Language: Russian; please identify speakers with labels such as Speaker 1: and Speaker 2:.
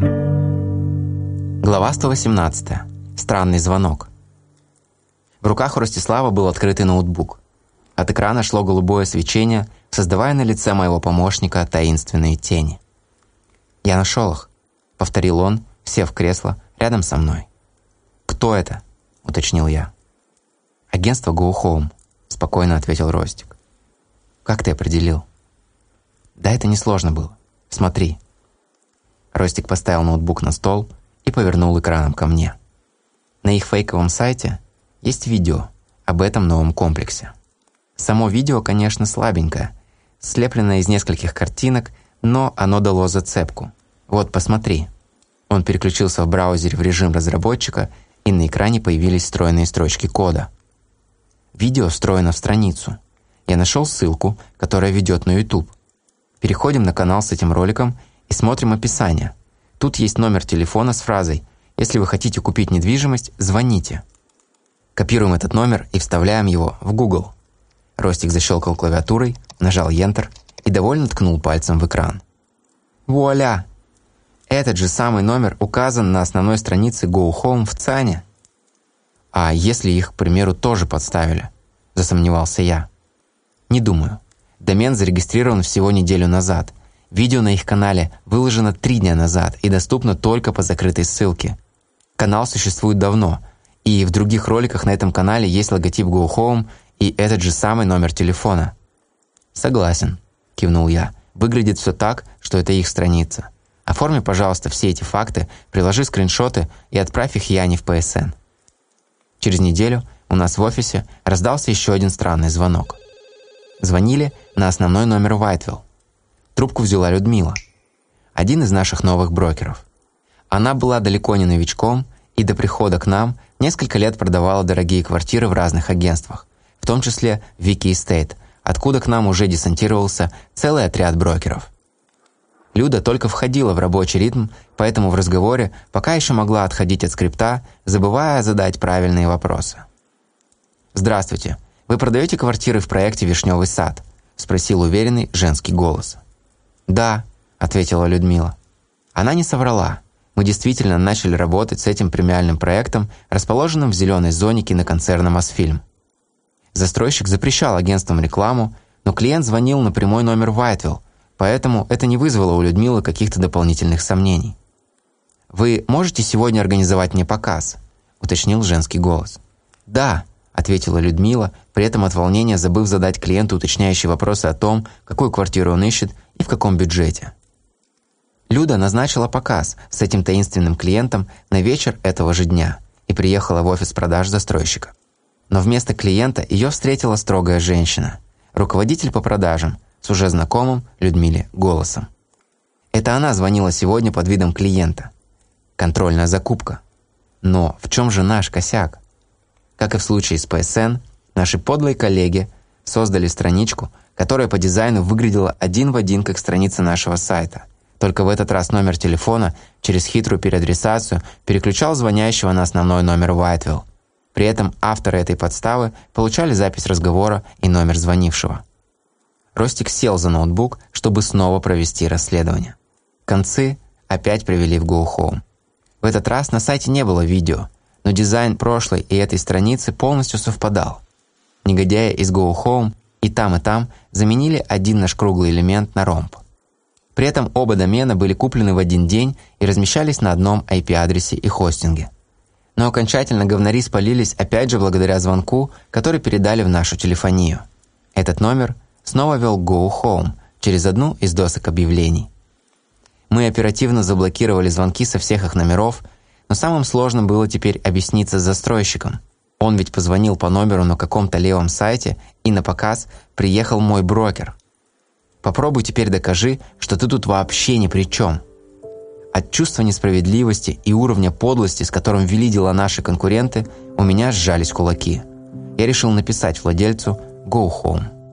Speaker 1: Глава 118. Странный звонок. В руках у Ростислава был открытый ноутбук. От экрана шло голубое свечение, создавая на лице моего помощника таинственные тени. «Я нашел их», — повторил он, сев в кресло рядом со мной. «Кто это?» — уточнил я. «Агентство Go Home», — спокойно ответил Ростик. «Как ты определил?» «Да это несложно было. Смотри». Ростик поставил ноутбук на стол и повернул экраном ко мне. На их фейковом сайте есть видео об этом новом комплексе. Само видео, конечно, слабенькое, слепленное из нескольких картинок, но оно дало зацепку. Вот, посмотри. Он переключился в браузере в режим разработчика, и на экране появились стройные строчки кода. Видео встроено в страницу. Я нашел ссылку, которая ведет на YouTube. Переходим на канал с этим роликом и смотрим описание. Тут есть номер телефона с фразой «Если вы хотите купить недвижимость, звоните». Копируем этот номер и вставляем его в Google. Ростик защелкал клавиатурой, нажал Enter и довольно ткнул пальцем в экран. Вуаля! Этот же самый номер указан на основной странице Go Home в ЦАНе. А если их, к примеру, тоже подставили? Засомневался я. Не думаю. Домен зарегистрирован всего неделю назад. Видео на их канале выложено три дня назад и доступно только по закрытой ссылке. Канал существует давно, и в других роликах на этом канале есть логотип Go Home и этот же самый номер телефона. «Согласен», – кивнул я. «Выглядит все так, что это их страница. Оформи, пожалуйста, все эти факты, приложи скриншоты и отправь их Яне в ПСН». Через неделю у нас в офисе раздался еще один странный звонок. Звонили на основной номер Вайтвилл. Трубку взяла Людмила, один из наших новых брокеров. Она была далеко не новичком и до прихода к нам несколько лет продавала дорогие квартиры в разных агентствах, в том числе Вики Estate, откуда к нам уже десантировался целый отряд брокеров. Люда только входила в рабочий ритм, поэтому в разговоре пока еще могла отходить от скрипта, забывая задать правильные вопросы. «Здравствуйте. Вы продаете квартиры в проекте «Вишневый сад»?» – спросил уверенный женский голос. «Да», – ответила Людмила. Она не соврала. Мы действительно начали работать с этим премиальным проектом, расположенным в зеленой зоне киноконцерна «Мосфильм». Застройщик запрещал агентствам рекламу, но клиент звонил на прямой номер Вайтвилл, поэтому это не вызвало у Людмилы каких-то дополнительных сомнений. «Вы можете сегодня организовать мне показ?» – уточнил женский голос. «Да», – ответила Людмила, при этом от волнения забыв задать клиенту уточняющие вопросы о том, какую квартиру он ищет и в каком бюджете. Люда назначила показ с этим таинственным клиентом на вечер этого же дня и приехала в офис продаж застройщика. Но вместо клиента ее встретила строгая женщина, руководитель по продажам, с уже знакомым Людмиле голосом. Это она звонила сегодня под видом клиента. Контрольная закупка. Но в чем же наш косяк? Как и в случае с ПСН, наши подлые коллеги создали страничку, которая по дизайну выглядела один в один, как страница нашего сайта. Только в этот раз номер телефона через хитрую переадресацию переключал звонящего на основной номер Whiteville. При этом авторы этой подставы получали запись разговора и номер звонившего. Ростик сел за ноутбук, чтобы снова провести расследование. Концы опять привели в Go Home. В этот раз на сайте не было видео, но дизайн прошлой и этой страницы полностью совпадал. Негодяи из Go Home и там, и там заменили один наш круглый элемент на ромб. При этом оба домена были куплены в один день и размещались на одном IP-адресе и хостинге но окончательно говнари спалились опять же благодаря звонку, который передали в нашу телефонию. Этот номер снова вел Go Home через одну из досок объявлений. Мы оперативно заблокировали звонки со всех их номеров, но самым сложным было теперь объясниться с застройщиком. Он ведь позвонил по номеру на каком-то левом сайте, и на показ приехал мой брокер. Попробуй теперь докажи, что ты тут вообще ни при чем. От чувства несправедливости и уровня подлости, с которым вели дела наши конкуренты, у меня сжались кулаки. Я решил написать владельцу «Go home».